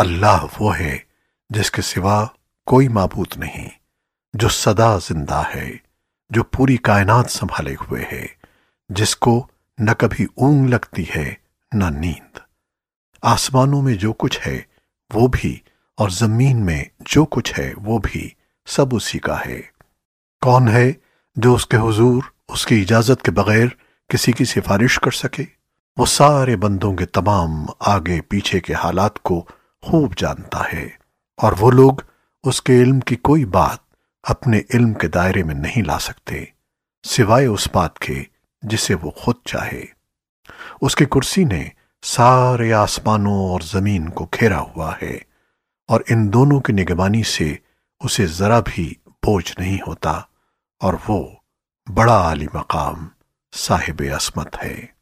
अल्लाह वो है जिसके सिवा कोई माबूद नहीं, जो सदा ज़िंदा है, जो पूरी कायनात संभाले हुए है, जिसको न कभी ऊंग लगती है, न नींद। आसमानों में जो कुछ है, वो भी, और ज़मीन में जो कुछ है, वो भी सब उसी का है। कौन है जो उसके हुजूर, उसकी इजाज़त के बगैर किसी की सिफारिश कर सके? वो सारे बंदों के तमाम आगे पीछे के हालात को खूब जानता है और वो लोग उसके इल्म की कोई बात अपने इल्म के दायरे में नहीं ला सकते, सिवाय उस बात के जिसे वो खुद चाहे। उसकी कुर्सी ने सारे आसमानों और ज़मीन को घेरा हुआ है और इन दोनों की निगरानी से उसे जरा भी बोझ नहीं होता और वो बड़ा आली मकाम साहिब असमत है।